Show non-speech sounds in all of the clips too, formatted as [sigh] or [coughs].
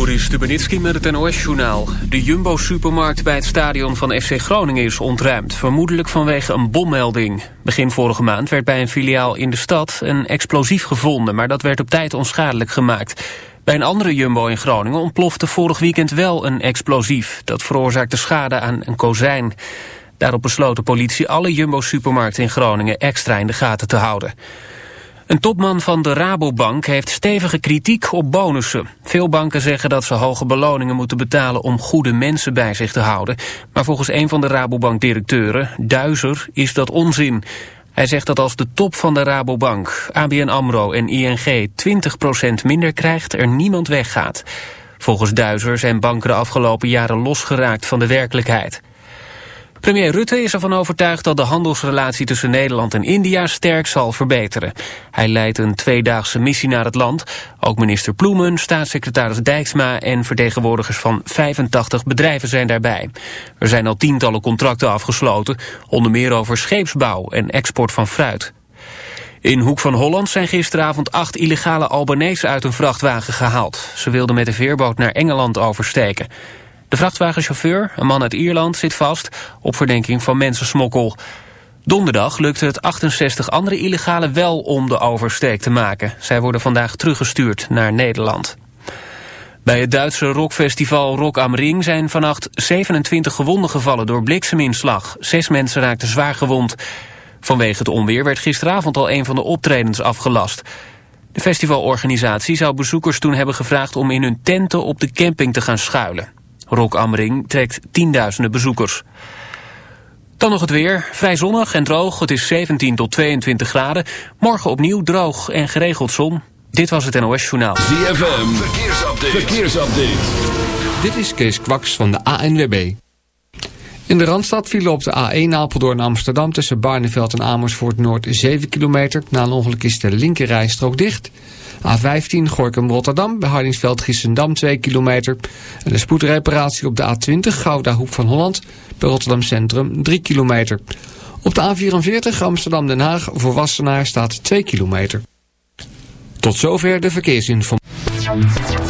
Joris met het NOS-journaal. De Jumbo-supermarkt bij het stadion van FC Groningen is ontruimd. Vermoedelijk vanwege een bommelding. Begin vorige maand werd bij een filiaal in de stad een explosief gevonden... maar dat werd op tijd onschadelijk gemaakt. Bij een andere Jumbo in Groningen ontplofte vorig weekend wel een explosief. Dat veroorzaakte schade aan een kozijn. Daarop besloot de politie alle Jumbo-supermarkten in Groningen extra in de gaten te houden. Een topman van de Rabobank heeft stevige kritiek op bonussen. Veel banken zeggen dat ze hoge beloningen moeten betalen om goede mensen bij zich te houden. Maar volgens een van de Rabobank-directeuren, Duizer, is dat onzin. Hij zegt dat als de top van de Rabobank, ABN AMRO en ING 20% minder krijgt, er niemand weggaat. Volgens Duizer zijn banken de afgelopen jaren losgeraakt van de werkelijkheid. Premier Rutte is ervan overtuigd dat de handelsrelatie tussen Nederland en India sterk zal verbeteren. Hij leidt een tweedaagse missie naar het land. Ook minister Ploemen, staatssecretaris Dijksma en vertegenwoordigers van 85 bedrijven zijn daarbij. Er zijn al tientallen contracten afgesloten, onder meer over scheepsbouw en export van fruit. In Hoek van Holland zijn gisteravond acht illegale Albanese uit een vrachtwagen gehaald. Ze wilden met de veerboot naar Engeland oversteken. De vrachtwagenchauffeur, een man uit Ierland, zit vast op verdenking van mensensmokkel. Donderdag lukte het 68 andere illegalen wel om de oversteek te maken. Zij worden vandaag teruggestuurd naar Nederland. Bij het Duitse rockfestival Rock am Ring zijn vannacht 27 gewonden gevallen door blikseminslag. Zes mensen raakten zwaar gewond. Vanwege het onweer werd gisteravond al een van de optredens afgelast. De festivalorganisatie zou bezoekers toen hebben gevraagd om in hun tenten op de camping te gaan schuilen. Rock am Ring trekt tienduizenden bezoekers. Dan nog het weer. Vrij zonnig en droog. Het is 17 tot 22 graden. Morgen opnieuw droog en geregeld zon. Dit was het NOS Journaal. ZFM. Verkeersupdate. Verkeersupdate. Dit is Kees Kwaks van de ANWB. In de Randstad vielen op de A1 Apeldoorn Amsterdam... tussen Barneveld en Amersfoort Noord 7 kilometer. Na een ongeluk is de linkerrijstrook dicht... A15 Gorkum-Rotterdam bij Hardingsveld-Giessendam 2 kilometer. En de spoedreparatie op de A20 Gouda Hoek van Holland bij Rotterdam Centrum 3 kilometer. Op de A44 Amsterdam-Den Haag voor Wassenaar staat 2 kilometer. Tot zover de verkeersinformatie.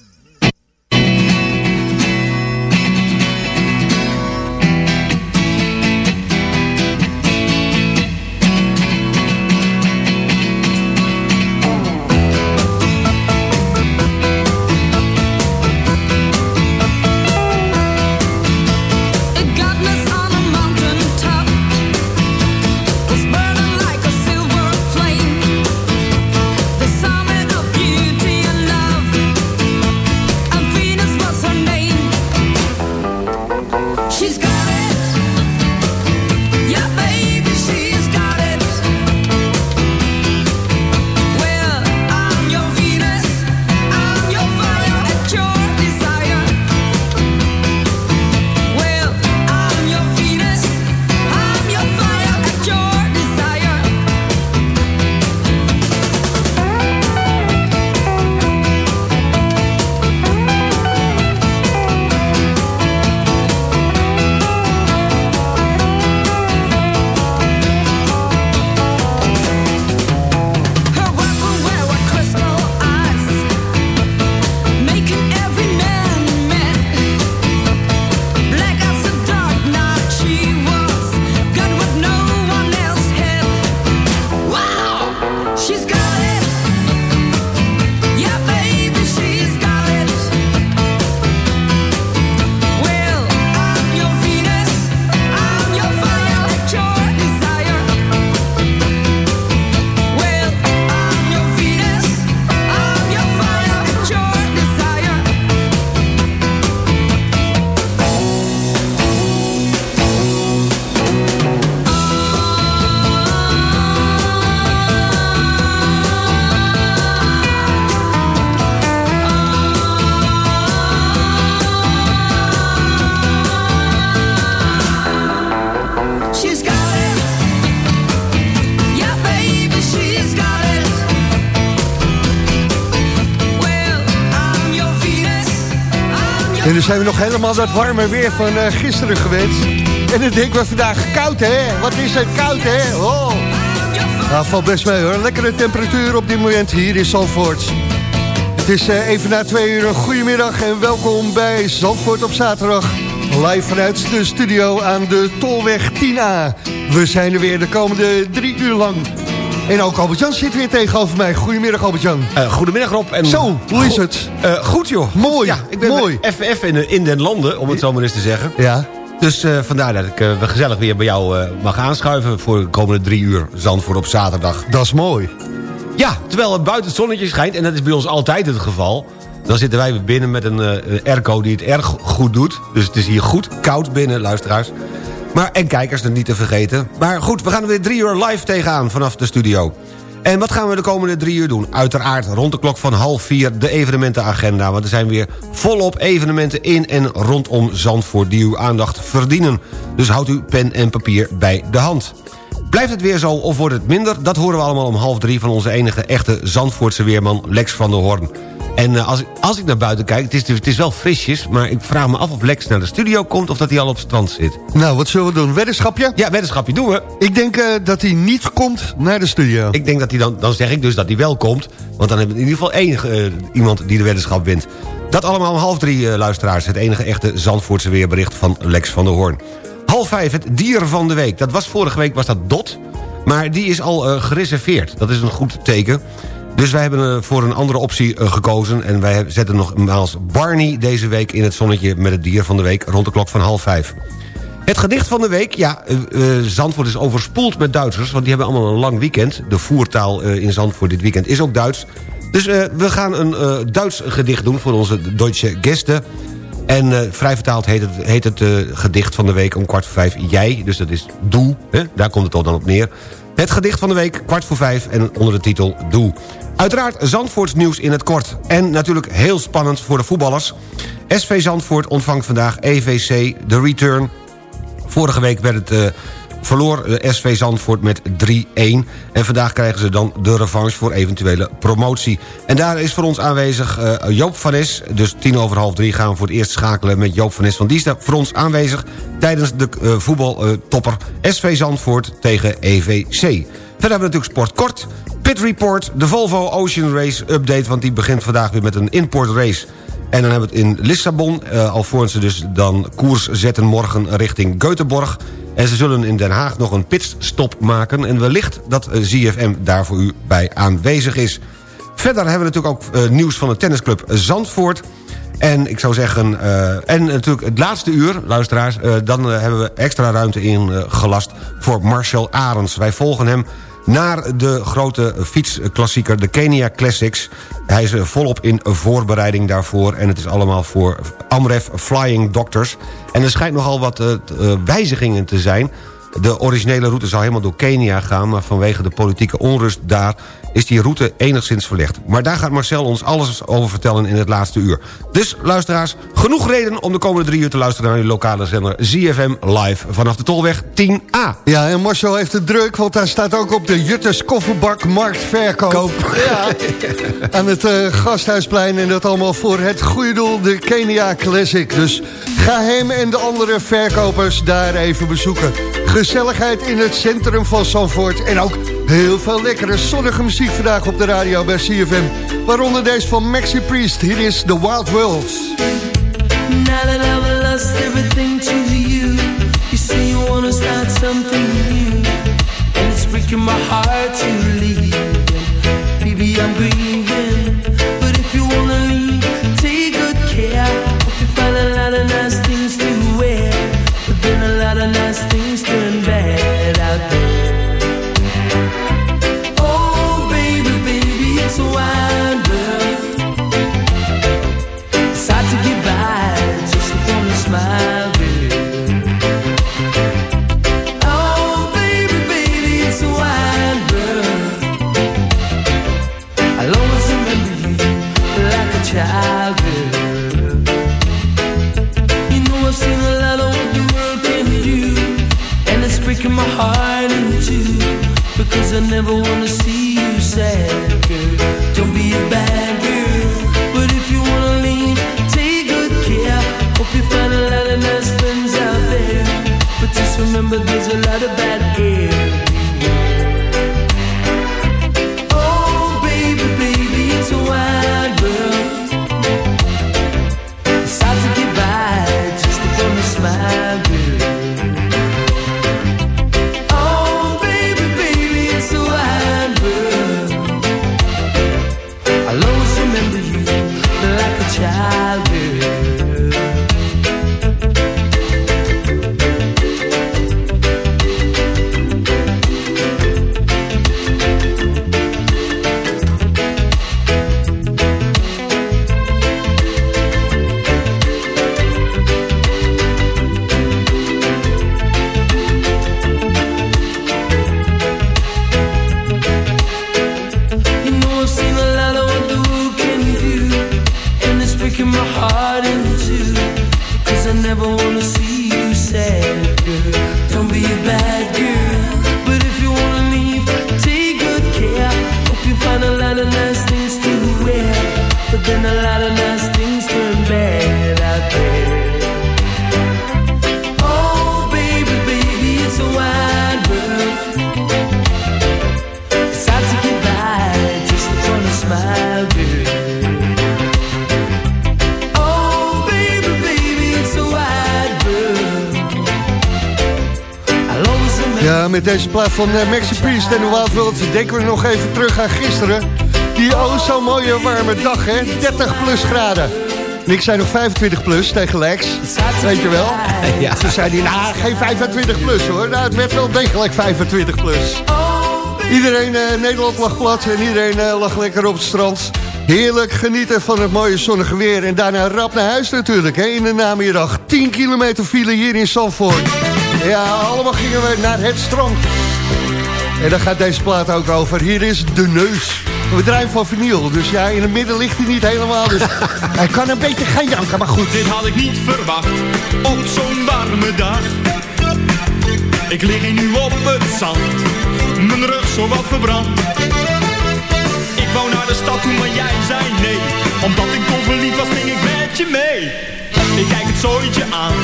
Zijn we nog helemaal dat warme weer van uh, gisteren geweest. En dan denken we vandaag koud, hè? Wat is het koud, hè? Oh. Nou, valt best mee, hoor. Lekkere temperatuur op dit moment hier in Zandvoort. Het is uh, even na twee uur. Goedemiddag en welkom bij Zandvoort op zaterdag. Live vanuit de studio aan de Tolweg 10A. We zijn er weer de komende drie uur lang. En ook Albert-Jan zit weer tegenover mij. Goedemiddag Albert-Jan. Uh, goedemiddag Rob. En zo, hoe is het? Uh, goed joh. Mooi, ja, ik ben mooi. Even in, in den landen, om het zo maar eens te zeggen. Ja. Dus uh, vandaar dat ik uh, gezellig weer bij jou uh, mag aanschuiven... voor de komende drie uur Zandvoort op zaterdag. Dat is mooi. Ja, terwijl het buiten het zonnetje schijnt... en dat is bij ons altijd het geval... dan zitten wij weer binnen met een airco die het erg goed doet. Dus het is hier goed koud binnen, luisteraars. Maar, en kijkers, er niet te vergeten. Maar goed, we gaan er weer drie uur live tegenaan vanaf de studio. En wat gaan we de komende drie uur doen? Uiteraard rond de klok van half vier de evenementenagenda. Want er zijn weer volop evenementen in en rondom Zandvoort... die uw aandacht verdienen. Dus houdt uw pen en papier bij de hand. Blijft het weer zo of wordt het minder? Dat horen we allemaal om half drie van onze enige echte Zandvoortse weerman Lex van der Hoorn. En uh, als, ik, als ik naar buiten kijk, het is, het is wel frisjes... maar ik vraag me af of Lex naar de studio komt... of dat hij al op het strand zit. Nou, wat zullen we doen? Weddenschapje? Ja, weddenschapje doen we. Ik denk uh, dat hij niet komt naar de studio. Ik denk dat hij dan... Dan zeg ik dus dat hij wel komt. Want dan hebben we in ieder geval één uh, iemand die de weddenschap wint. Dat allemaal om half drie, luisteraars. Het enige echte Zandvoortse weerbericht van Lex van der Hoorn. Half vijf, het dier van de week. Dat was vorige week, was dat Dot... Maar die is al gereserveerd. Dat is een goed teken. Dus wij hebben voor een andere optie gekozen... en wij zetten nogmaals Barney deze week in het zonnetje... met het dier van de week rond de klok van half vijf. Het gedicht van de week, ja, uh, Zandvoort is overspoeld met Duitsers... want die hebben allemaal een lang weekend. De voertaal in Zandvoort dit weekend is ook Duits. Dus we gaan een Duits gedicht doen voor onze Duitse gasten... En vrij vertaald heet het, het gedicht van de week om kwart voor vijf jij. Dus dat is doe, hè? daar komt het al dan op neer. Het gedicht van de week, kwart voor vijf en onder de titel Doe. Uiteraard Zandvoorts nieuws in het kort. En natuurlijk heel spannend voor de voetballers. SV Zandvoort ontvangt vandaag EVC, de return. Vorige week werd het... Uh, verloor de SV Zandvoort met 3-1. En vandaag krijgen ze dan de revanche voor eventuele promotie. En daar is voor ons aanwezig uh, Joop van Es. Dus tien over half drie gaan we voor het eerst schakelen met Joop van Es. Want die voor ons aanwezig tijdens de voetbaltopper SV Zandvoort tegen EVC. Verder hebben we natuurlijk sport kort. Report, de Volvo Ocean Race update... want die begint vandaag weer met een import race. En dan hebben we het in Lissabon, uh, alvorens ze dus dan koers zetten morgen richting Göteborg. En ze zullen in Den Haag nog een pitstop maken... en wellicht dat uh, ZFM daar voor u bij aanwezig is. Verder hebben we natuurlijk ook uh, nieuws van de tennisclub Zandvoort... En ik zou zeggen, uh, en natuurlijk het laatste uur, luisteraars... Dan hebben we extra ruimte ingelast voor Marcel Arends. Wij volgen hem naar de grote fietsklassieker, de Kenia Classics. Hij is volop in voorbereiding daarvoor... en het is allemaal voor Amref Flying Doctors. En er schijnt nogal wat uh, wijzigingen te zijn... De originele route zou helemaal door Kenia gaan... maar vanwege de politieke onrust daar is die route enigszins verlegd. Maar daar gaat Marcel ons alles over vertellen in het laatste uur. Dus luisteraars, genoeg reden om de komende drie uur te luisteren... naar uw lokale zender ZFM live vanaf de Tolweg 10A. Ja, en Marcel heeft het druk, want daar staat ook op de Jutters Kofferbak Marktverkoop. Koop. Ja, [laughs] aan het uh, Gasthuisplein en dat allemaal voor het goede doel, de Kenia Classic. Dus ga hem en de andere verkopers daar even bezoeken. Gezelligheid in het centrum van Zandvoort en ook heel veel lekkere zonnige muziek vandaag op de radio bij CFM. Waaronder deze van Maxi Priest. Hier is The Wild Worlds. Ja, met deze plaat van eh, Maxi Priest en de Wild World denken we nog even terug aan gisteren. Die oh zo mooie warme dag, hè? 30 plus graden. En ik zei nog 25 plus tegen Lex, weet je wel. Ja. Toen zei hij, nou, geen 25 plus hoor. Nou, het werd wel degelijk 25 plus. Iedereen, eh, Nederland lag plat en iedereen eh, lag lekker op het strand. Heerlijk genieten van het mooie zonnige weer. En daarna rap naar huis natuurlijk, hè, in de namiddag. 10 kilometer file hier in Zandvoort. Ja, allemaal gingen we naar het strand. En daar gaat deze plaat ook over. Hier is De Neus. We draaien van vinyl, dus ja, in het midden ligt hij niet helemaal. Dus [laughs] hij kan een beetje gaan janken, maar goed. Dit had ik niet verwacht op zo'n warme dag. Ik lig hier nu op het zand, mijn rug zo wat verbrand. Ik wou naar de stad toe, maar jij zei nee. Omdat ik dol verliefd was, ging ik met je mee. Ik kijk het zooitje aan,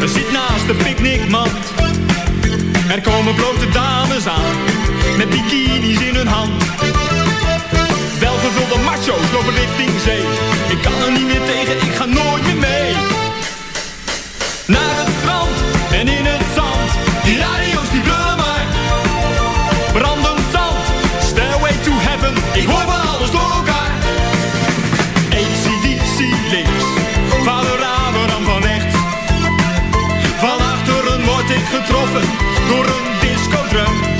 er zit naast de picknickmand. Er komen blote dames aan, met bikinis in hun hand. Welgevulde macho's lopen richting zee. Ik kan er niet meer tegen, ik ga nooit meer mee. Naar het strand en in het zand. Die radio's die brullen maar. Brandend zand, stairway to heaven. Ik hoor van alles door elkaar. ACDC links, vader Abraham van rechts. Van achteren word ik getroffen door een discodrum.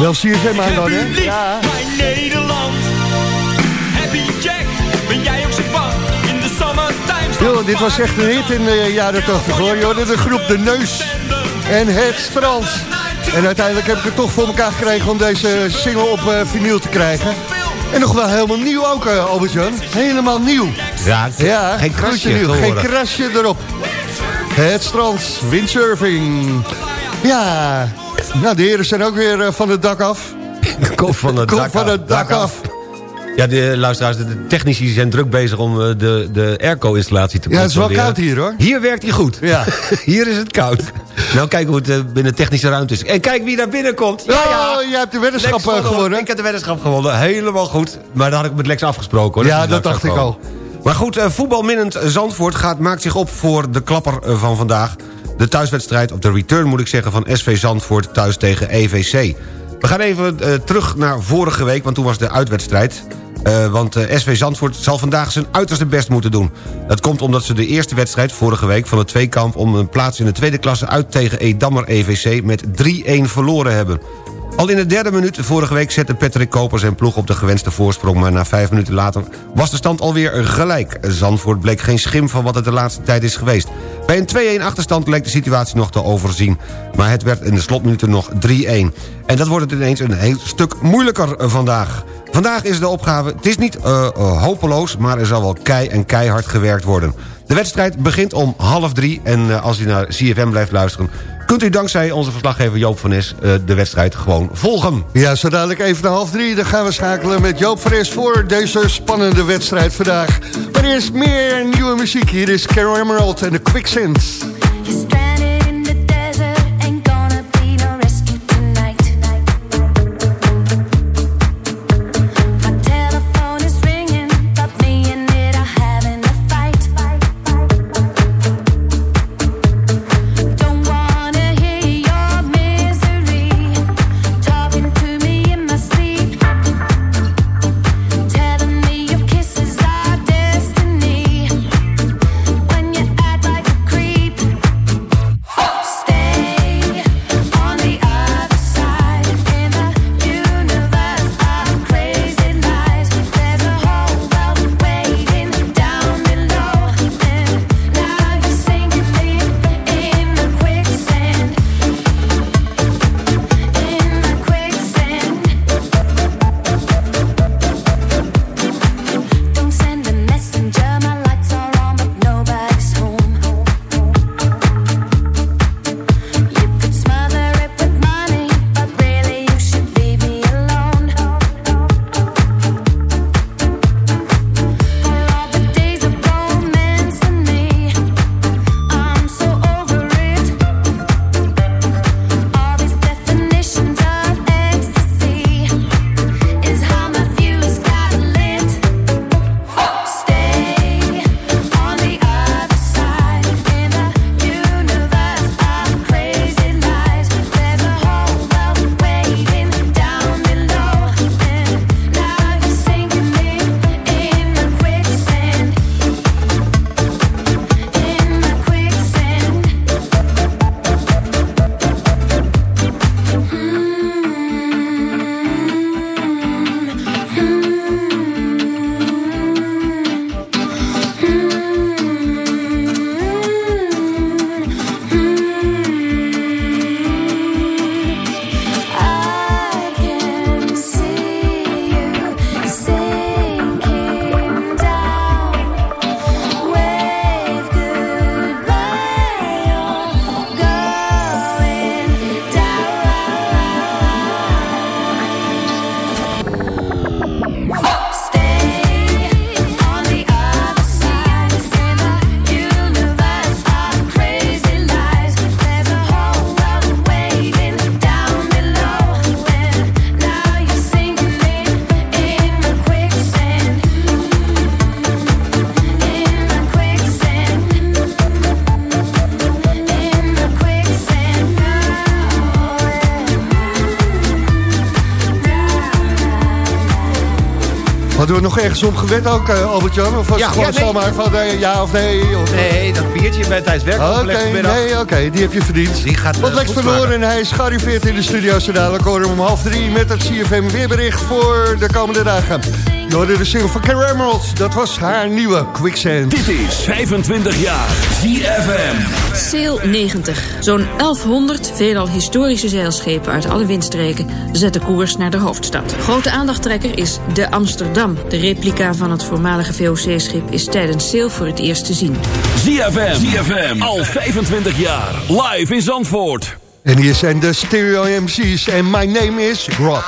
Wel CFM aan dan, hè? Ja. mijn Nederland. Happy Jack, ben jij ook zo bang? In de summertime. Yo, dit was echt een hit in de jaren 80 hoor. Je hoorde de groep De Neus en Het Strand. En uiteindelijk heb ik het toch voor elkaar gekregen om deze single op eh, vinyl te krijgen. En nog wel helemaal nieuw ook, eh, Albert-Jan. Helemaal nieuw. Ja, Ja, geen krasje nieuw. Geen krasje erop. Het strand, windsurfing. Ja, nou de heren zijn ook weer eh, van het dak af. [laughs] Kom van het Kom dak van af, het dak af. Ja, de luisteraars, de technici zijn druk bezig om eh, de, de airco-installatie te Ja, het is wel koud hier hoor. Hier werkt hij goed. Ja. [laughs] Hier is het koud. nou, kijken hoe het eh, binnen de technische ruimte is. En kijk wie daar binnenkomt. Ja, ja, jij hebt de weddenschap gewonnen. Ik heb de weddenschap gewonnen. Helemaal goed. Maar dat had ik met Lex afgesproken. Hoor. Ja, hij dat straks dacht ik komen. Maar goed, voetbalminnend Zandvoort gaat, maakt zich op voor de klapper van vandaag. De thuiswedstrijd, of de return moet ik zeggen, van SV Zandvoort thuis tegen EVC. We gaan even eh, terug naar vorige week, want toen was de uitwedstrijd. Eh, want eh, SV Zandvoort zal vandaag zijn uiterste best moeten doen. Dat komt omdat ze de eerste wedstrijd vorige week van de tweekamp... om een plaats in de tweede klasse uit tegen Edammer EVC met 3-1 verloren hebben. Al in de derde minuut vorige week zette Patrick Koper zijn ploeg op de gewenste voorsprong... maar na vijf minuten later was de stand alweer gelijk. Zandvoort bleek geen schim van wat het de laatste tijd is geweest. Bij een 2-1 achterstand leek de situatie nog te overzien... maar het werd in de slotminuten nog 3-1. En dat wordt het ineens een heel stuk moeilijker vandaag. Vandaag is de opgave, het is niet uh, uh, hopeloos... maar er zal wel kei en keihard gewerkt worden. De wedstrijd begint om half drie en uh, als u naar CFM blijft luisteren... kunt u dankzij onze verslaggever Joop van Nes de wedstrijd gewoon volgen. Ja, zo dadelijk even de half drie. Dan gaan we schakelen met Joop van Nes voor deze spannende wedstrijd vandaag. Maar eerst meer nieuwe muziek. Hier is Carol Emerald en de Quicksand. Ergens gewet ook, uh, Albert-Jan? Of was Ja, het gewoon ja, nee. zomaar van uh, ja of nee? Of... Nee, dat biertje bij tijdens werk Oké, nee, oké, die heb je verdiend. Die gaat Wat eh, Lex goed verloren en hij is gearriveerd in de studio. Zo dadelijk horen om half drie met het CFM weerbericht voor de komende dagen. Je de single van Carrie Emerald. Dat was haar nieuwe Quicksand. Dit is 25 jaar ZFM. Sail 90. Zo'n 1100 veelal historische zeilschepen uit alle windstreken zetten koers naar de hoofdstad. Grote aandachttrekker is de Amsterdam. De replica van het voormalige VOC-schip is tijdens Sail voor het eerst te zien. ZFM. ZFM. Al 25 jaar. Live in Zandvoort. En hier zijn de Stereo MC's en my name is Rob.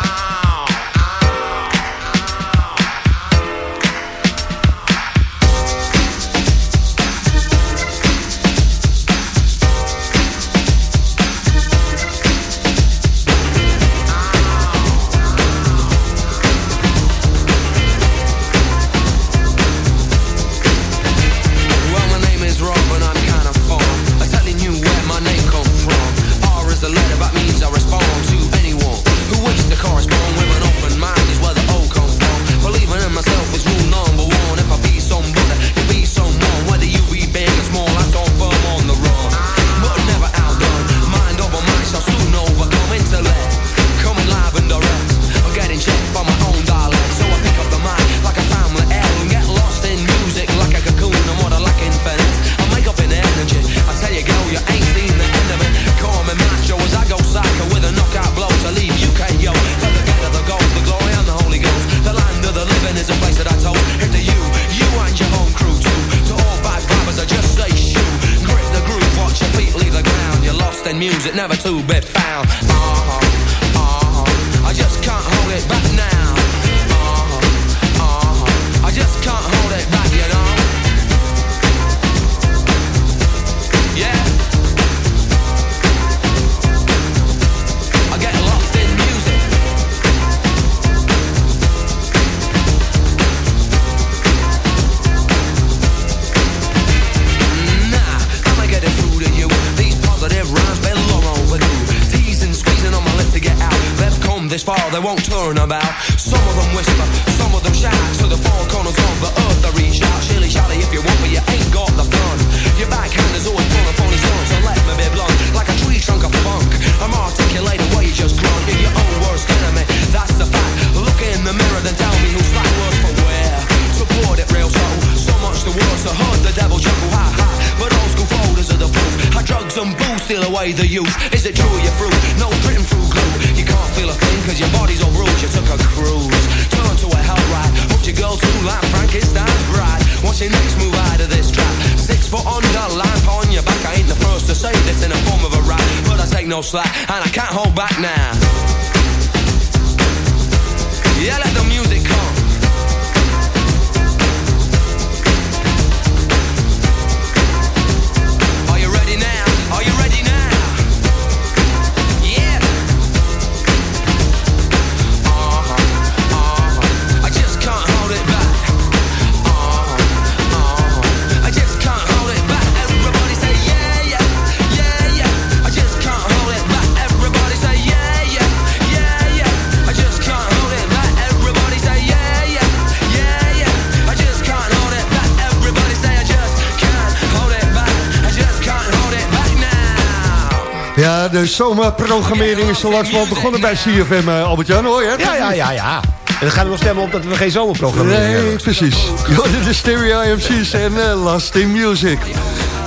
Far, they won't turn about. Some of them whisper, some of them shout. To the four corners of the earth they reach out. Shilly shally if you want, but you ain't got the fun. Your backhand is always pulling phony stunts. So let me be blunt, like a tree trunk of funk. I'm articulating what you just grunt. You're your own worst enemy, that's the fact. Look in the mirror, then tell me who's like worse for wear. Support it real so, so much the worse. I heard the devil chuckle, ha ha. But old school folders are the proof. How drugs and booze steal away the youth. Is it true you're through? No written. You can't feel a thing cause your body's all bruised. You took a cruise. Turn to a hell ride. Hooked your girl to like Frankenstein's bride. What's your next move out of this trap? Six foot under, lamp on your back. I ain't the first to say this in a form of a rap. But I take no slack and I can't hold back now. Yeah, let the music come. Ja, de zomerprogrammering is zo langzamerhand begonnen bij CFM, eh, Albert-Jan, hoor je? Ja, ja, ja, ja. En dan gaan we nog stemmen op dat we geen zomerprogramma meer Nee, hebben. precies. Je hoorde de Stereo MC's en eh, Last in Music.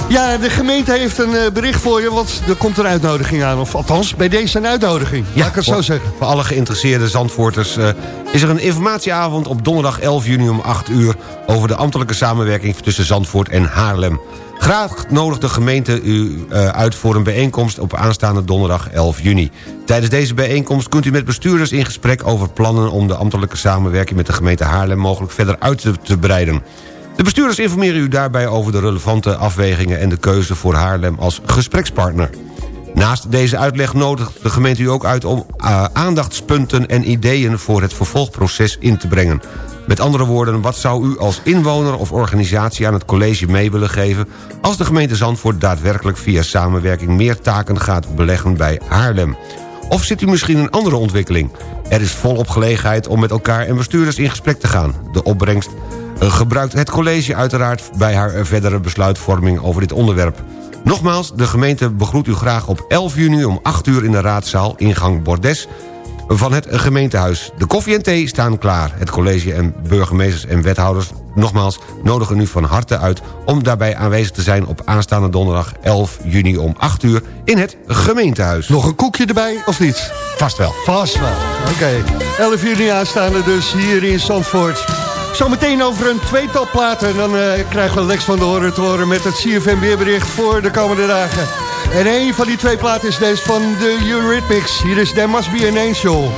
Ja, de gemeente heeft een eh, bericht voor je, want er komt een uitnodiging aan. Of althans, bij deze een uitnodiging. Ja, ik het zo zeggen. Voor alle geïnteresseerde Zandvoorters is er een informatieavond op donderdag 11 juni om 8 uur... over de ambtelijke samenwerking tussen Zandvoort en Haarlem. Graag nodigt de gemeente u eh, uit voor een bijeenkomst op aanstaande donderdag 11 juni. Tijdens deze bijeenkomst kunt u met bestuurders in gesprek over plannen... om de ambtelijke samenwerking met de gemeente Haarlem mogelijk verder uit te, breiden. De bestuurders informeren u daarbij over de relevante afwegingen... en de keuze voor Haarlem als gesprekspartner. Naast deze uitleg nodigt de gemeente u ook uit om eh, aandachtspunten en ideeën voor het vervolgproces in te brengen. Met andere woorden, wat zou u als inwoner of organisatie aan het college mee willen geven... als de gemeente Zandvoort daadwerkelijk via samenwerking meer taken gaat beleggen bij Haarlem? Of zit u misschien een andere ontwikkeling? Er is volop gelegenheid om met elkaar en bestuurders in gesprek te gaan. De opbrengst eh, gebruikt het college uiteraard bij haar verdere besluitvorming over dit onderwerp. Nogmaals, de gemeente begroet u graag op 11 juni om 8 uur in de raadzaal, ingang Bordes van het gemeentehuis. De koffie en thee staan klaar. Het college en burgemeesters en wethouders nogmaals nodigen u van harte uit... om daarbij aanwezig te zijn op aanstaande donderdag 11 juni om 8 uur in het gemeentehuis. Nog een koekje erbij, of niet? Vast wel. Vast wel. Oké. 11 juni aanstaande dus hier in Zandvoort. Zometeen over een tweetal platen. Dan eh, krijgen we Lex van de Horen te horen met het CFM weerbericht voor de komende dagen. En een van die twee platen is deze van de Eurythmics. Hier is There Must Be an Angel.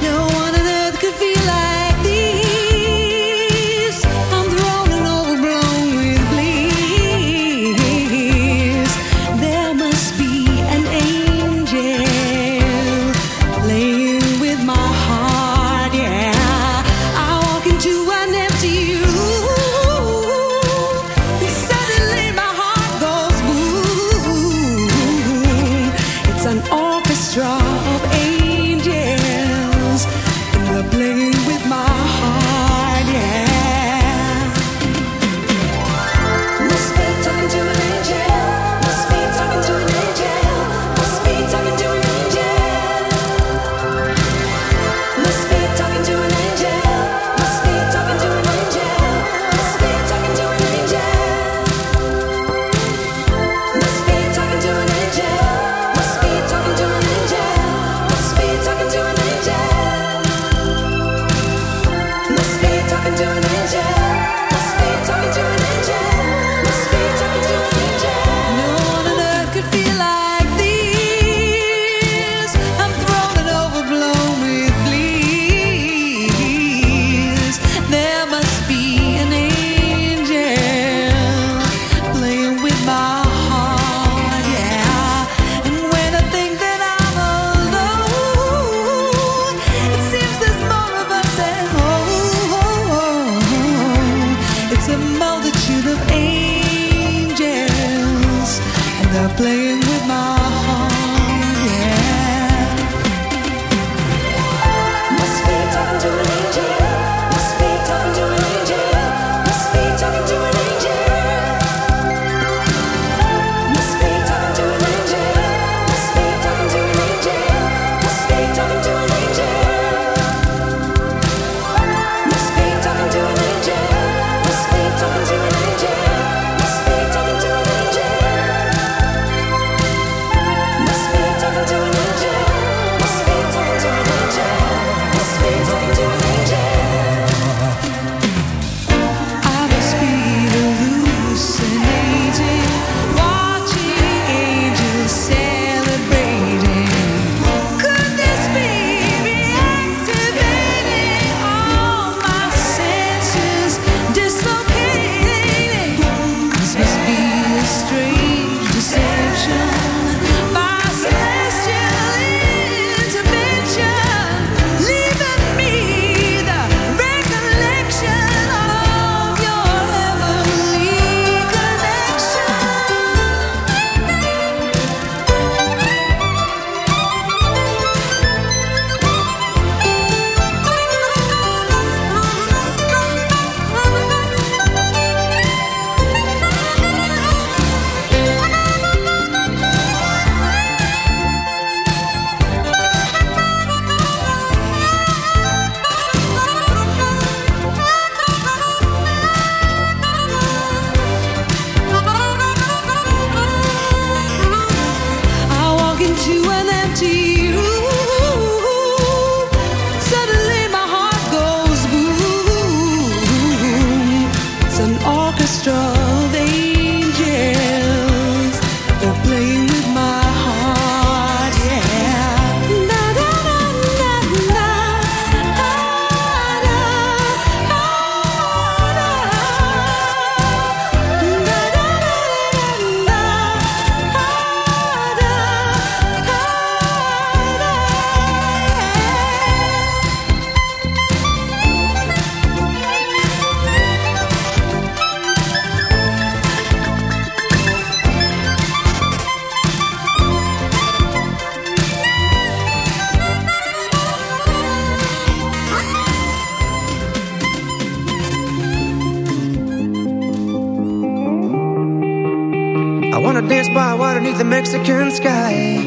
by water beneath the Mexican sky.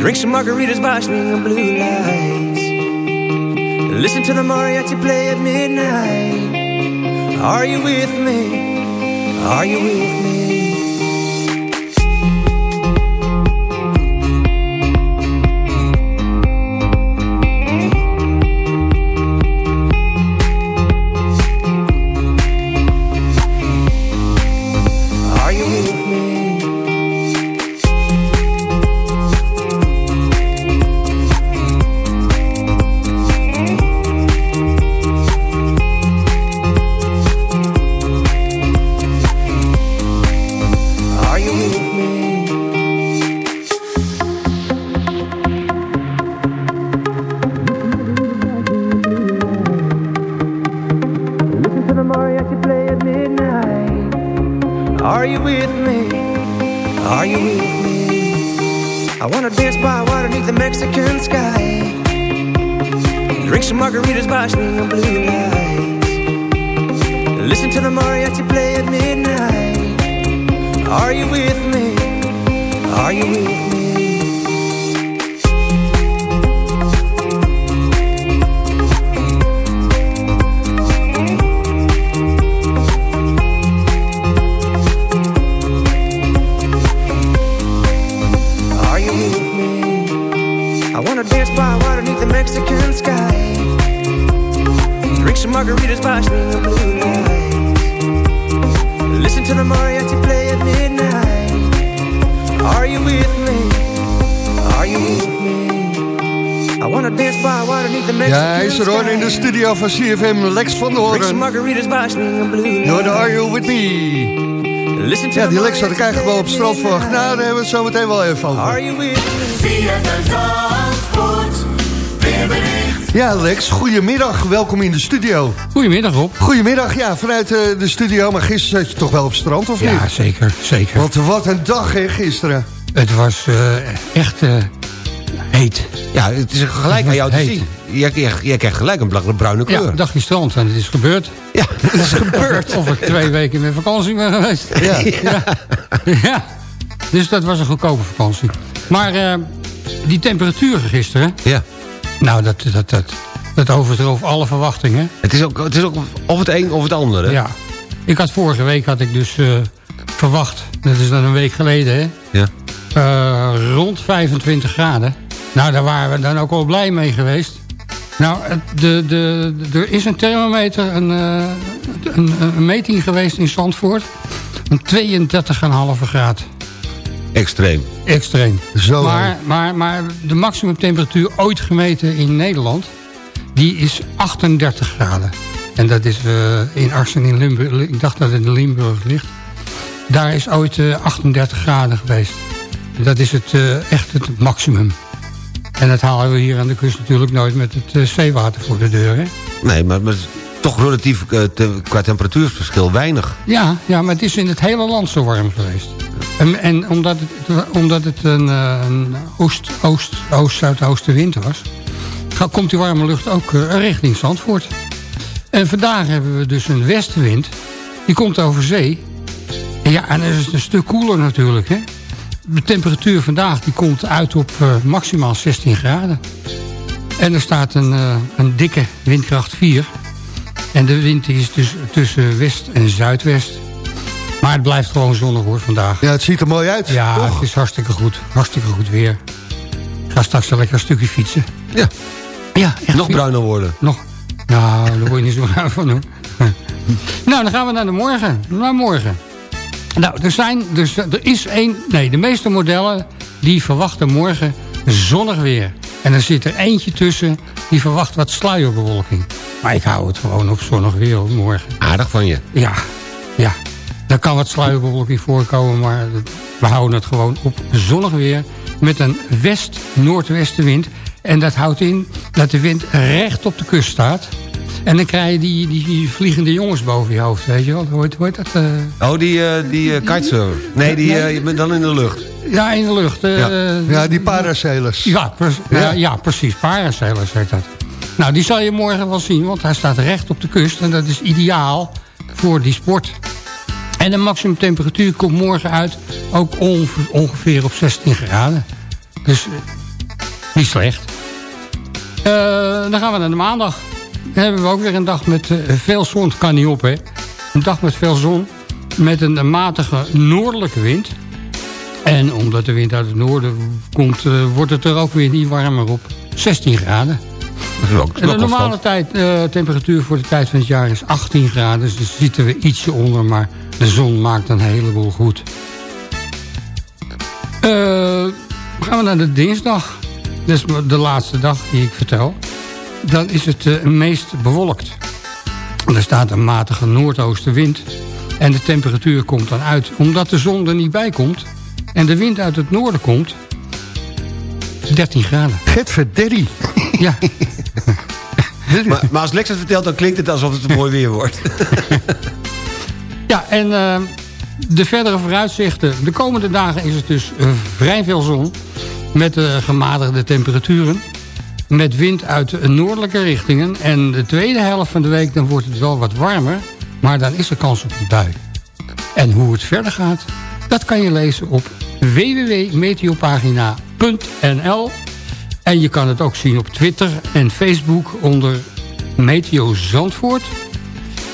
Drink some margaritas by a string of blue lights. Listen to the mariachi play at midnight. Are you with me? Are you with me? margaritas watch me blue light. Listen to the mariachi play at midnight. Are you with me? Are you with me? I wanna dance by water beneath the Ja, hij is er hoor in de studio van CFM, Lex van der Hoorn. No, the de Are You With Me. Listen to ja, die Lex had ik eigenlijk wel op strand voor. Nou, daar hebben we het zo meteen wel even over. Are you with? Ja, Lex, goedemiddag. Welkom in de studio. Goedemiddag, Rob. Goedemiddag, ja, vanuit eh, de studio. Maar gisteren zat je toch wel op het strand, of Ja, niet? zeker, zeker. Want wat een dag, hè, gisteren. Het was eh, echt eh, heet. Ja, het is gelijk aan jou te Heet. zien. Jij, jij, jij krijgt gelijk een bruine kleur. Ja, dagje strand en het is gebeurd. Ja, [laughs] het is gebeurd. Of ik twee weken met vakantie ben geweest. Ja. [laughs] ja. Ja. Dus dat was een goedkope vakantie. Maar die temperaturen gisteren... Ja. Nou, dat, dat, dat, dat overtrof alle verwachtingen. Het is, ook, het is ook of het een of het ander, hè? Ja. Ik had vorige week had ik dus eh, verwacht... Dat is dan een week geleden, hè? Ja. Eh, rond 25 graden. Nou, daar waren we dan ook wel blij mee geweest. Nou, de, de, de- er is een thermometer, een, eh, een, een meting geweest in Zandvoort. Een 32,5 graad. Extreem. Extreem. Zo, Maar, maar, maar de maximumtemperatuur ooit gemeten in Nederland... die is 38 graden. En dat is eh, in Arsen in Limburg. Ik dacht dat het in Limburg ligt. Daar is ooit eh, 38 graden geweest. Dat is het, eh, echt het maximum. En dat halen we hier aan de kust natuurlijk nooit met het eh, zeewater voor de deur. Hè? Nee, maar, maar toch relatief eh, te- qua temperatuurverschil weinig. Ja, ja, maar het is in het hele land zo warm geweest. En, en omdat het, omdat het een, eh, een oost, oost, oost, zuidoostenwind was... komt die warme lucht ook eh, richting Zandvoort. En vandaag hebben we dus een westenwind. Die komt over zee. En ja, en dat is een stuk koeler natuurlijk, hè. De temperatuur vandaag die komt uit op eh, maximaal 16 graden. En er staat een, een dikke windkracht 4... En de wind is dus tussen west en zuidwest. Maar het blijft gewoon zonnig hoor vandaag. Ja, het ziet er mooi uit, Ja, toch? het is hartstikke goed. Hartstikke goed weer. Ik ga straks wel lekker een stukje fietsen. Ja. Ja, echt Nog bruiner worden. Nog. Nou, daar word je niet zo bruin van hoor. [laughs] nou, dan gaan we naar de morgen. Naar morgen. Nou, er, zijn, dus, er is één... Nee, de meeste modellen die verwachten morgen zonnig weer. En er zit er eentje tussen die verwacht wat sluierbewolking. Maar ik hou het gewoon op zonnig weer hoor, morgen. Aardig van je. Ja, ja. Er kan wat sluierbewolking voorkomen, maar we houden het gewoon op zonnig weer. Met een west-noordwestenwind. En dat houdt in dat de wind recht op de kust staat. En dan krijg je die, die, die vliegende jongens boven je hoofd, weet je wel. Hoe heet, dat? eh? Oh, die, eh die eh, kitesurfer. Nee, die, je bent dan in de lucht. ja, in de lucht. Ja. Ja, die parasailers. Ja, pre- Ja. ja. ja, precies. Parasailers heet dat. Nou, die zal je morgen wel zien, want hij staat recht op de kust. En dat is ideaal voor die sport. En de maximumtemperatuur komt morgen uit ook onge- ongeveer op 16 graden. Dus eh, niet slecht. Eh, dan gaan we naar de maandag. Dan hebben we ook weer een dag met eh, veel zon. Kan niet op, hè. Een dag met veel zon. Met een matige noordelijke wind. En omdat de wind uit het noorden komt, wordt het er ook weer niet warmer op. 16 graden. Dat is ook, En de wel normale tijd, eh, temperatuur voor de tijd van het jaar is 18 graden. Dus daar zitten we ietsje onder, maar de zon maakt een heleboel goed. Eh, gaan we naar de dinsdag. Dat is de laatste dag die ik vertel. Dan is het eh, meest bewolkt. Er staat een matige noordoostenwind. En de temperatuur komt dan uit. Omdat de zon er niet bij komt... en de wind uit het noorden komt... 13 graden. Getverderi. Ja. [laughs] [laughs] Maar, als Lex het vertelt, dan klinkt het alsof het een mooi weer wordt. [laughs] Ja, en eh, de verdere vooruitzichten. De komende dagen is het dus eh, vrij veel zon. Met eh, gematigde temperaturen. Met wind uit noordelijke richtingen. En de tweede helft van de week dan wordt het wel wat warmer. Maar dan is er kans op een bui. En hoe het verder gaat, dat kan je lezen op www.meteopagina.nl. En je kan het ook zien op Twitter en Facebook onder Meteo Zandvoort.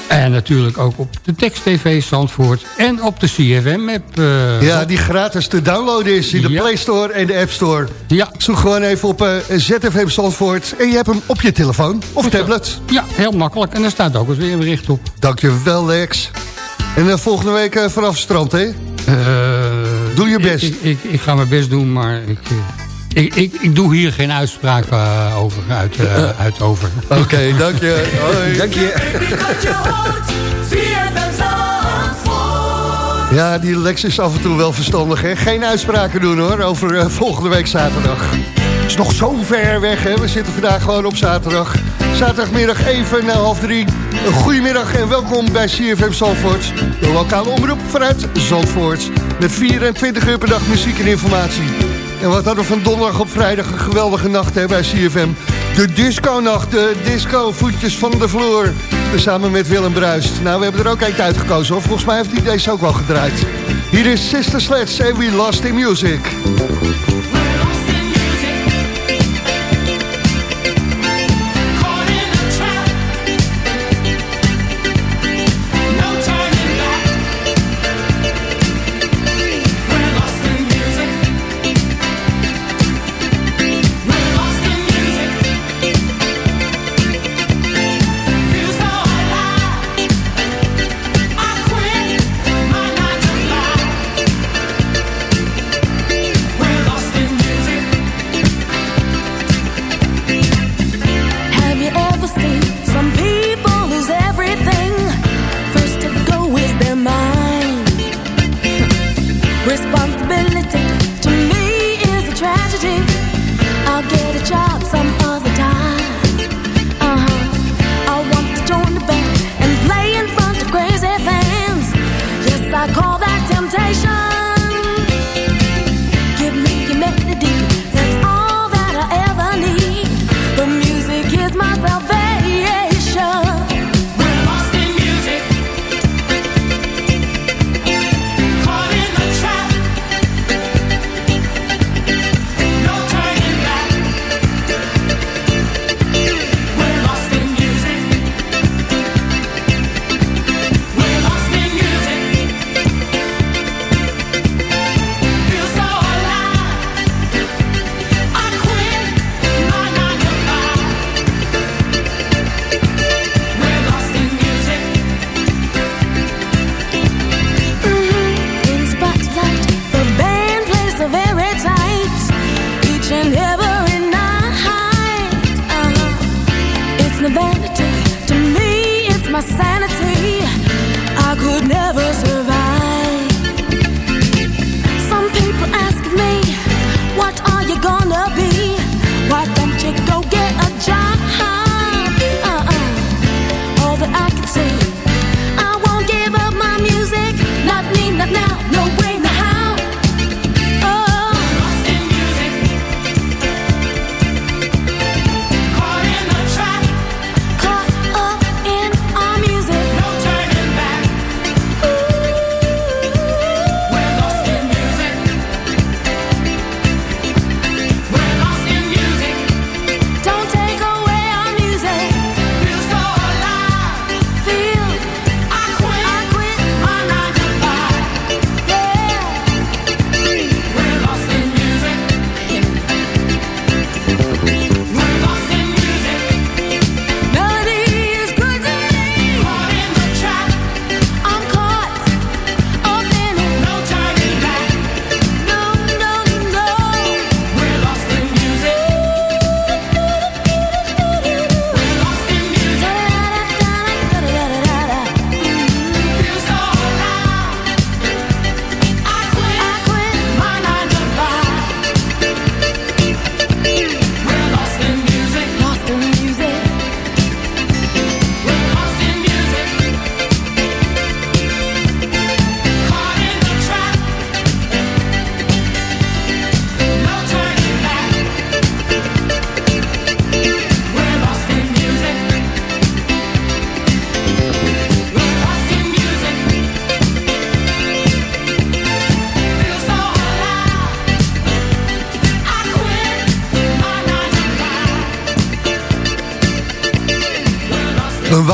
En natuurlijk ook op de Text TV Zandvoort en op de CFM-app. eh, Ja, die gratis te downloaden is in de Ja. Play Store en de App Store. Ja. Zoek gewoon even op eh, ZFM Zandvoort en je hebt hem op je telefoon of tablet. Ja, heel makkelijk. En daar staat ook het weerbericht op. Dankjewel, Lex. En eh, volgende week vanaf het strand, hè? Doe je best. Ik, ik, ik ga mijn best doen, maar ik, ik, ik, doe hier geen uitspraak eh, over, uit, eh, eh, uit over. Oké, okay, [laughs] dank je. Hoi. Dank je. Ja, die Lex is af en toe wel verstandig. Geen uitspraken doen, hoor, over volgende week zaterdag. Het is nog zo ver weg, hè? We zitten vandaag gewoon op zaterdag. Zaterdagmiddag even na half drie. Goedemiddag en welkom bij CFM Zandvoort. De lokale omroep vanuit Zandvoort. Met 24 uur per dag muziek en informatie. En wat hadden we van donderdag op vrijdag een geweldige nacht hè, bij CFM. De disco-nacht, de disco-voetjes van de vloer. Samen met Willem Bruist. Nou, we hebben er ook eentje uitgekozen hoor. Volgens mij heeft hij deze ook wel gedraaid. Hier is Sister Sledge en We Lost in Music.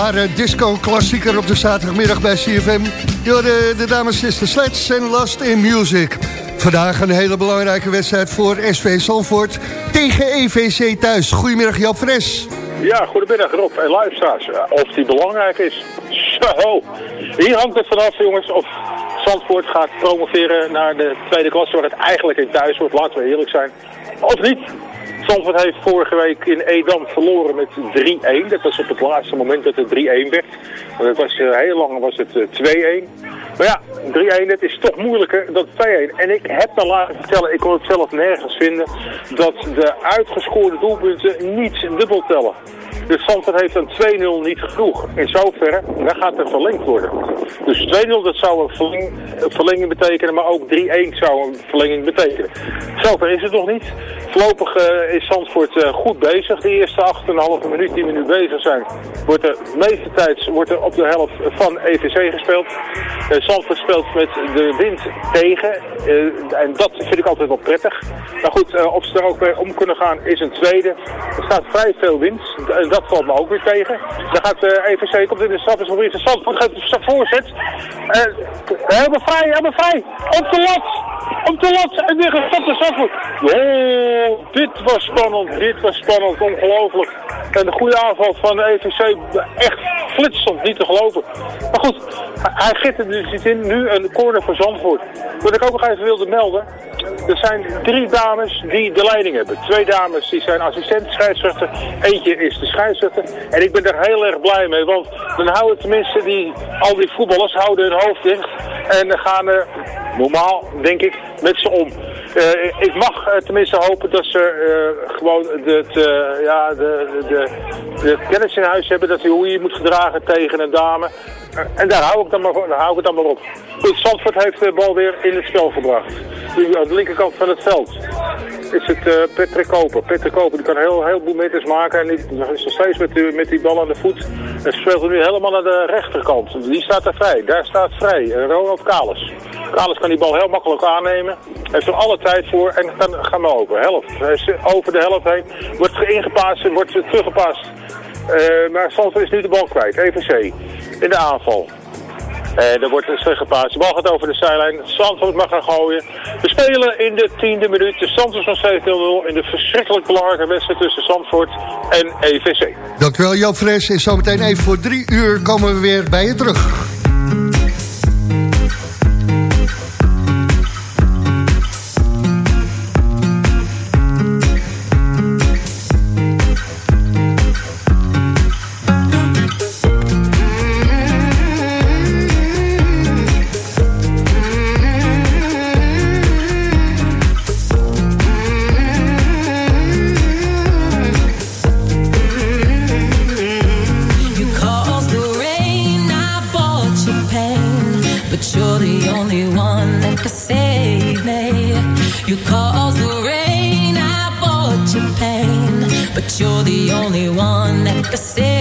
Eh, Disco-klassieker op de zaterdagmiddag bij CFM. Door eh, de, dames Sister Sleds en Last in Music. Vandaag een hele belangrijke wedstrijd voor SV Zandvoort tegen EVC thuis. Goedemiddag Jan Fres. Ja, goedemiddag Rob en luisteraars. Eh, of die belangrijk is. Zo, hier hangt het vanaf jongens of Zandvoort gaat promoveren naar de tweede klasse waar het eigenlijk in thuis wordt. Laten we eerlijk zijn. Of niet. Zandvoort heeft vorige week in Edam verloren met 3-1. Dat was op het laatste moment dat het 3-1 werd. Want het was, eh, heel lang was het eh, 2-1. Maar ja, 3-1, het is toch moeilijker dan 2-1. En ik heb me laten vertellen, ik kon het zelf nergens vinden, dat de uitgescoorde doelpunten niet dubbel tellen. Dus Zandvoort heeft een 2-0 niet genoeg. In zoverre, dan gaat er verlengd worden. Dus 2-0 dat zou een verlenging betekenen, maar ook 3-1 zou een verlenging betekenen. Zover is het nog niet. Voorlopig eh, is Zandvoort eh, goed bezig. De eerste 8,5 minuut die we nu bezig zijn, wordt er de meeste tijd wordt er op de helft van EVC gespeeld. Eh, Zandvoort speelt met de wind tegen. eh, en dat vind ik altijd wel prettig. Maar goed, of ze er ook mee om kunnen gaan is een tweede. Er staat vrij veel wind. En dat valt me ook weer tegen. Dan gaat EVC, komt in de stad, is nog weer Zandvoort, gaat een voorzet. Helemaal vrij, helemaal vrij. Op de lat. Op de lat. En weer gestopt de Zandvoort. Oh, dit was spannend. Dit was spannend. Ongelooflijk. En de goede aanval van de EVC. Echt flitsend. Niet te geloven. Maar goed, hij- er dus in. Nu een corner voor Zandvoort. Wat ik ook nog even wilde melden. Er zijn drie dames die de leiding hebben. Twee dames die zijn assistent scheidsrechter. Eentje is de scheidsrechter. En ik ben daar heel erg blij mee. Want dan houden tenminste die, al die voetballers houden hun hoofd dicht. En gaan er normaal, denk ik, met ze om. Eh, ik mag eh, tenminste hopen dat ze eh, gewoon eh, ja, de, de, de, de kennis in huis hebben dat je hoe je moet gedragen tegen een dame. Eh, en daar hou ik dan maar, hou ik het dan maar op. Goed, Zandvoort heeft de bal weer in het spel gebracht. Nu aan de linkerkant van het veld is het eh Patrick Koper. Patrick Koper die kan heel, heel veel meters maken en die is nog steeds met die, met die bal aan de voet. En speelt nu helemaal naar de rechterkant. Die staat er vrij. Daar staat vrij. Eh, Ronald Kalis. Kalis kan die bal heel makkelijk aannemen. Heeft er alle tijd voor en kan gaan lopen. Helft. Hij is over de helft heen. Wordt ingepast en wordt teruggepast. Maar Zandvoort is nu de bal kwijt. EVC. In de aanval. En er wordt teruggepaast. De bal gaat over de zijlijn. Zandvoort mag gaan gooien. We spelen in de tiende minuut. De nog steeds 0-0 in de verschrikkelijk belangrijke wedstrijd tussen Zandvoort en EVC. Dankjewel Joop Fres. En zometeen even voor drie uur komen we weer bij je terug. But you're the only one that can save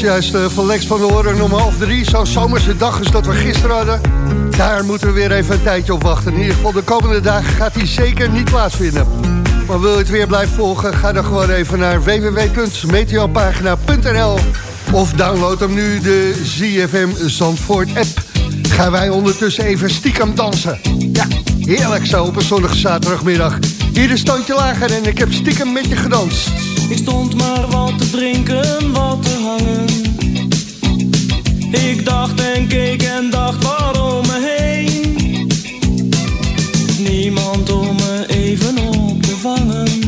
Juist eh, van Lex van de Horen om half drie. Zo'n zomerse dag is dat we gisteren hadden. Daar moeten we weer even een tijdje op wachten. In ieder geval de komende dagen gaat hij zeker niet plaatsvinden. Maar wil je het weer blijven volgen? Ga dan gewoon even naar www.meteopagina.nl Of download hem nu, de ZFM Zandvoort app. Gaan wij ondertussen even stiekem dansen. Ja, heerlijk zo op een zonnige zaterdagmiddag. Hier is Toontje Lager en ik heb stiekem met je gedanst. Ik stond maar wat te drinken, wat te hangen. Ik dacht en keek en dacht waarom me heen. Niemand om me even op te vangen.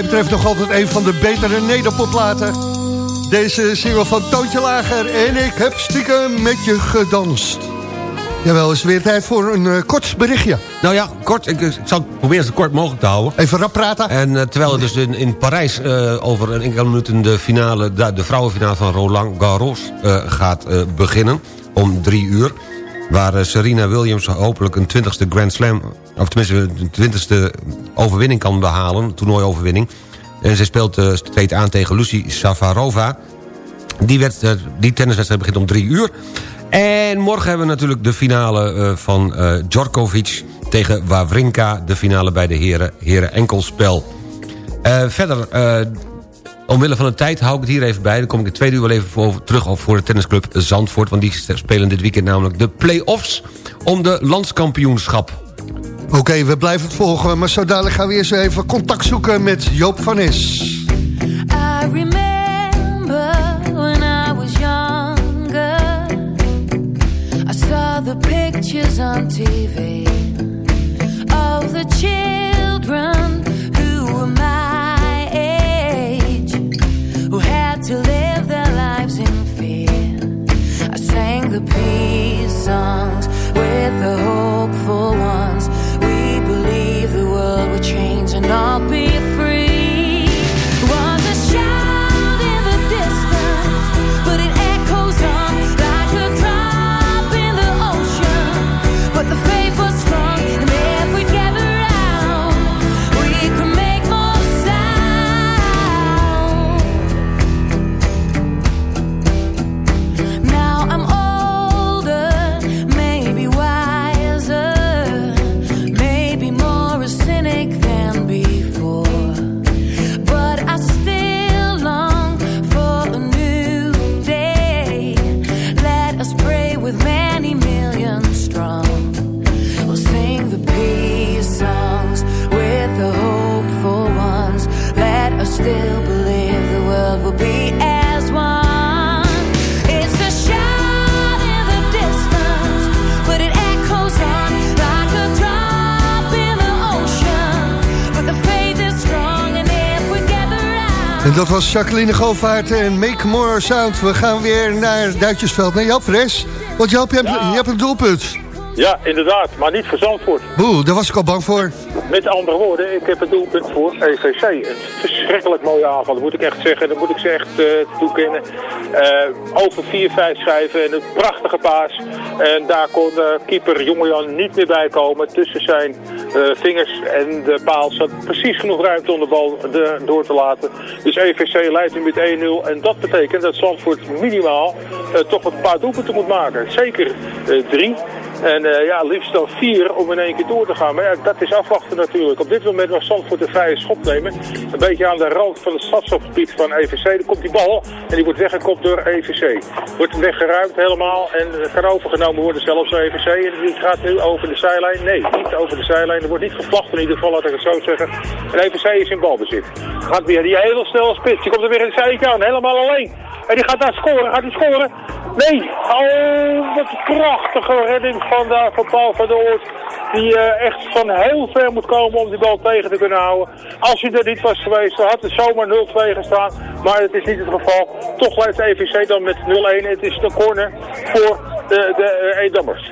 Mij betreft nog altijd een van de betere nederpopplaten. Deze single van Toontje Lager en ik heb stiekem met je gedanst. Jawel, is het weer tijd voor een eh, kort berichtje. Nou ja, kort. Ik, ik zal het proberen zo kort mogelijk te houden. Even rap praten. En eh, terwijl er dus in, in Parijs eh, over een enkele minuten de, finale, de, de vrouwenfinale van Roland Garros eh, gaat eh, beginnen. Om drie uur. Waar eh, Serena Williams hopelijk een twintigste Grand Slam... of tenminste een twintigste overwinning kan behalen. Toernooioverwinning. En zij speelt, uh, treedt aan tegen Lucy Safarova. Die, wedstrijd, die tenniswedstrijd begint om drie uur. En morgen hebben we natuurlijk de finale van Djokovic tegen Wawrinka. De finale bij de heren, heren enkelspel. Verder, omwille van de tijd hou ik het hier even bij. Dan kom ik in tweede uur wel even voor, terug voor de tennisclub Zandvoort. Want die spelen dit weekend namelijk de play-offs om de landskampioenschap. Oké, okay, we blijven het volgen. Maar zo dadelijk gaan we eerst even contact zoeken met Joop van Es. I remember when I was younger. I saw the pictures on TV of the children who were my age, who had to live their lives in fear. I sang the peace song Jacqueline Govaert en Make More Sound. We gaan weer naar Duitsersveld, naar Jap Fres. Want Jap, je hebt, je hebt een doelpunt. Ja, inderdaad, maar niet voor Zandvoort. Oeh, daar was ik al bang voor. Met andere woorden, ik heb een doelpunt voor EVC. Een verschrikkelijk mooie aanval, dat moet ik echt zeggen. Dat moet ik ze echt eh, toekennen. Eh, over 4-5 schrijven en een prachtige paas. En daar kon eh, keeper Jongejan niet meer bij komen. Tussen zijn eh, vingers en de paal zat precies genoeg ruimte om de bal de- door te laten. Dus EVC leidt nu met 1-0. En dat betekent dat Zandvoort minimaal eh, toch een paar doelpunten moet maken. Zeker eh, drie. En eh, ja, liefst dan vier om in één keer door te gaan. Maar dat is afwachten natuurlijk. Op dit moment mag Zandvoort een vrije schop nemen. Een beetje aan de rand van het stadsopgebied van EVC. Dan komt die bal en die wordt weggekopt door EVC. Wordt weggeruimd helemaal en kan overgenomen worden zelfs door EVC. En die gaat nu over de zijlijn. Nee, niet over de zijlijn. Er wordt niet gevlacht in ieder geval, laat ik het zo zeggen. En EVC is in balbezit. Gaat weer die hele snelle spits. Die komt er weer in de zijkant helemaal alleen. En die gaat daar scoren. Gaat hij scoren? Nee. Oh, wat prachtige redding van, daar, van Paul van der Oort. Die eh, echt van heel ver moet komen om die bal tegen te kunnen houden. Als hij er niet was geweest, dan had het zomaar 0-2 gestaan. Maar het is niet het geval. Toch de EVC dan met 0-1. Het is de corner voor de, de eh, Edammers.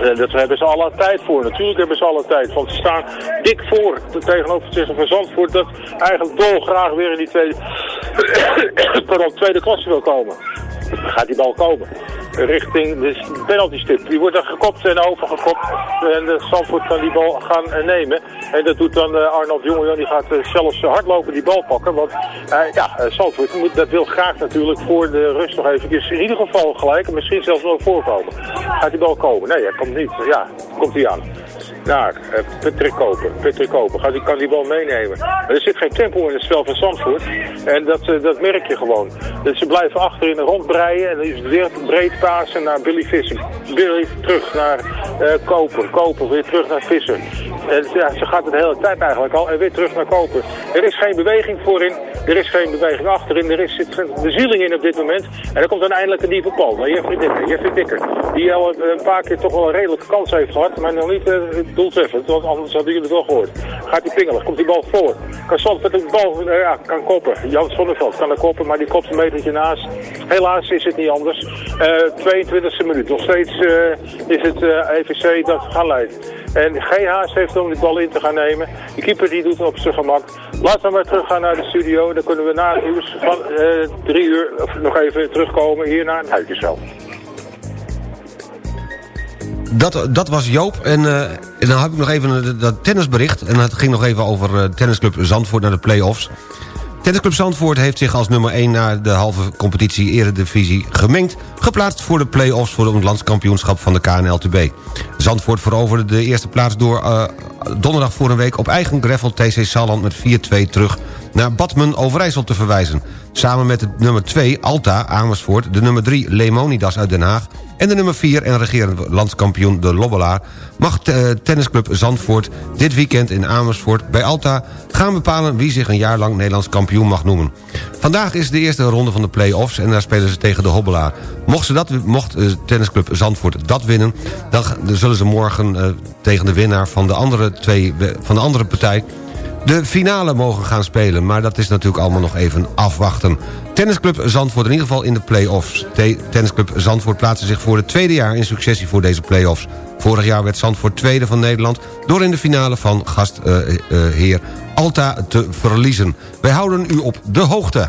Eh, dat hebben ze alle tijd voor. Natuurlijk hebben ze alle tijd. Want ze staan dik voor tegenover het van Zandvoort. Dat eigenlijk dolgraag weer in die tweede, [coughs] tweede klasse wil komen. Gaat die bal komen. Richting de penalty stip. Die wordt dan gekopt en overgekopt. En de Zandvoort kan die bal gaan eh, nemen. En dat doet dan eh, Arnold Jongejan. Die gaat eh, zelfs hardlopen die bal pakken. Want ja, Zandvoort moet, dat wil graag natuurlijk voor de rust nog even. in ieder geval gelijk. En misschien zelfs nog voorkomen. Gaat die bal komen? Nee, hij komt niet. Ja, komt hij aan. Uh, Patrick Koper. Patrick Koper kan die bal meenemen. Er zit geen tempo in het spel van Zandvoort. En dat, eh, dat merk je gewoon. Dus ze blijven achterin rondbreien. En dan is weer breed pasen naar Billy Visser. Billy terug naar eh, Koper. Koper weer terug naar Visser. En ze gaat het de hele tijd eigenlijk al. En weer terug naar Koper. Er is geen beweging voorin. Er is geen beweging achterin. Er zit geen bezieling in op dit moment. En er komt dan eindelijk een diepe bal. Naar Jeffrey Dikker. Jeffrey Dikker. Die al een, paar keer toch wel een redelijke kans heeft gehad. Maar nog niet uh, doeltreffend. Want anders hadden jullie het wel gehoord. Gaat die pingelen. Komt die bal voor. Kan met de bal uh, ja, kan koppen. Jan Zonneveld kan er koppen. Maar die kopt een metertje naast. Helaas is het niet anders. Uh, 22e minuut. Nog steeds uh, is het EVC dat gaat leiden. En haast heeft om die bal in te gaan nemen. De keeper die doet op zijn gemak. Laten we maar terug gaan naar de studio. Dan kunnen we na het nieuws van drie uur nog even terugkomen hier naar het Huitjesveld. Dat, dat was Joop. En, uh, en dan heb ik nog even dat tennisbericht. En dat ging nog even over uh, tennisclub Zandvoort naar de play-offs. Tennisclub Zandvoort heeft zich als nummer 1 naar de halve competitie eredivisie gemengd... geplaatst voor de play-offs voor het landskampioenschap van de KNLTB. Zandvoort veroverde de eerste plaats door donderdag voor een week... op eigen gravel TC Salland met 4-2 terug naar Badmen Overijssel te verwijzen. Samen met de nummer 2 Alta Amersfoort, de nummer 3 Lemonidas uit Den Haag... en de nummer 4 en regerend landskampioen de Lobbelaar... mag tennisclub Zandvoort dit weekend in Amersfoort bij Alta... gaan bepalen wie zich een jaar lang Nederlands kampioen mag noemen. Vandaag is de eerste ronde van de play-offs en daar spelen ze tegen de Hobbelaar. Mocht, ze dat, mocht uh, tennisclub Zandvoort dat winnen... dan zullen ze morgen uh, tegen de winnaar van de andere, twee, van de andere partij de finale mogen gaan spelen. Maar dat is natuurlijk allemaal nog even afwachten. Tennisclub Zandvoort in ieder geval in de play-offs. Tennisclub Zandvoort plaatste zich voor het tweede jaar in successie voor deze play-offs. Vorig jaar werd Zandvoort tweede van Nederland... door in de finale van gastheer uh, uh, Alta te verliezen. Wij houden u op de hoogte.